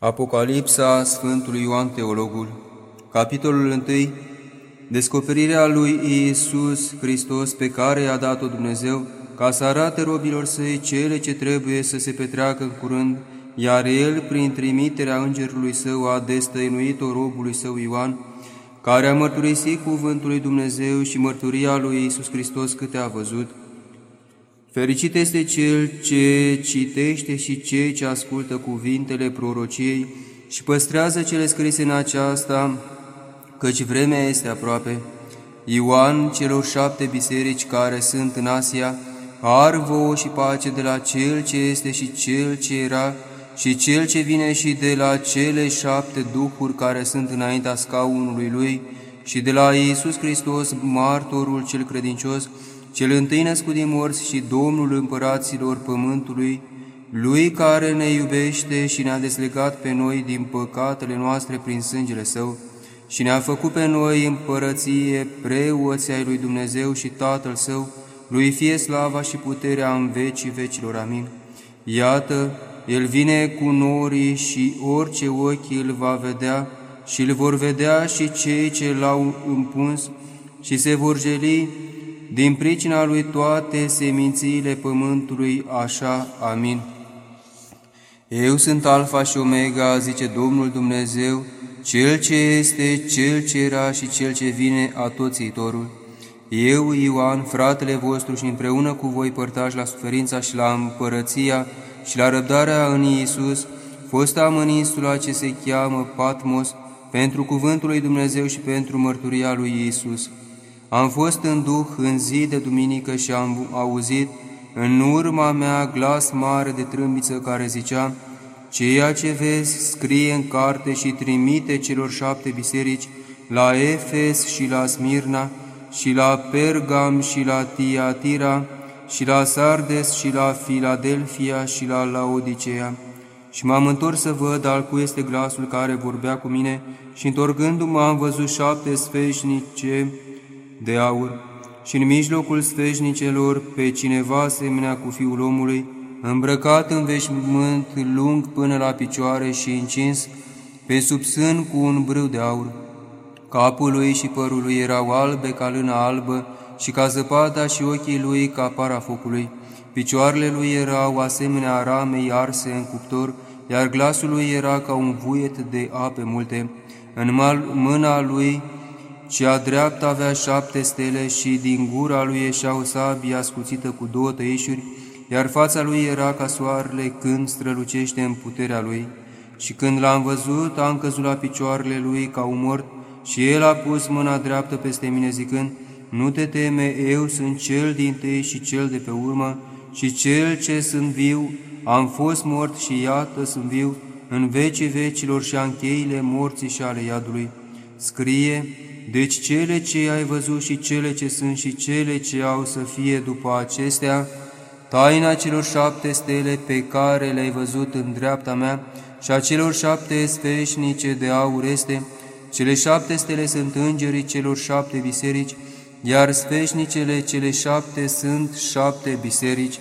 Apocalipsa Sfântului Ioan Teologul Capitolul 1 Descoperirea lui Iisus Hristos pe care i-a dat-o Dumnezeu ca să arate robilor săi cele ce trebuie să se petreacă în curând, iar El, prin trimiterea Îngerului Său, a destăinuit-o robului Său Ioan, care a mărturisit cuvântul lui Dumnezeu și mărturia lui Iisus Hristos câte a văzut, Fericit este cel ce citește și cei ce ascultă cuvintele prorociei și păstrează cele scrise în aceasta, căci vremea este aproape. Ioan, celor șapte biserici care sunt în Asia, ar vouă și pace de la cel ce este și cel ce era și cel ce vine și de la cele șapte duhuri care sunt înaintea scaunului lui și de la Iisus Hristos, martorul cel credincios, cel întâi născut din morți și Domnul împăraților pământului, Lui care ne iubește și ne-a deslegat pe noi din păcatele noastre prin sângele Său și ne-a făcut pe noi împărăție, preoții ai lui Dumnezeu și Tatăl Său, Lui fie slava și puterea în vecii vecilor. Amin. Iată, El vine cu norii și orice ochi îl va vedea și îl vor vedea și cei ce l-au împuns și se vor jeli din pricina lui toate semințiile pământului, așa, amin. Eu sunt Alfa și Omega, zice Domnul Dumnezeu, Cel ce este, Cel ce era și Cel ce vine, atoțitorul. Eu, Ioan, fratele vostru și împreună cu voi părtași la suferința și la împărăția și la răbdarea în Iisus, fost am în insula ce se cheamă Patmos, pentru cuvântul lui Dumnezeu și pentru mărturia lui Iisus. Am fost în duh în zi de duminică și am auzit în urma mea glas mare de trâmbiță care zicea, Ceea ce vezi scrie în carte și trimite celor șapte biserici, la Efes și la Smirna, și la Pergam și la Tiatira, și la Sardes și la Filadelfia și la Laodicea. Și m-am întors să văd al cui este glasul care vorbea cu mine și întorgându-mă am văzut șapte sfeșnice de aur și în mijlocul sfeșnicelor pe cineva asemenea cu Fiul omului, îmbrăcat în veșmânt lung până la picioare și încins pe sub sân cu un brâu de aur. Capul lui și părul lui erau albe ca lână albă și ca zăpada și ochii lui ca para focului. Picioarele lui erau asemenea ramei arse în cuptor, iar glasul lui era ca un vuiet de ape multe. În mâna lui cea dreaptă avea șapte stele și din gura lui ieșea o sabie ascuțită cu două tăișuri, iar fața lui era ca soarele când strălucește în puterea lui. Și când l-am văzut, am căzut la picioarele lui ca un mort și el a pus mâna dreaptă peste mine zicând, Nu te teme, eu sunt cel din tâi și cel de pe urmă și cel ce sunt viu, am fost mort și iată sunt viu în vecii vecilor și a cheile morții și ale iadului. Scrie, deci cele ce ai văzut și cele ce sunt și cele ce au să fie după acestea, taina celor șapte stele pe care le-ai văzut în dreapta mea și a celor șapte sfeșnice de aur este, cele șapte stele sunt îngerii celor șapte biserici, iar sfeșnicele cele șapte sunt șapte biserici,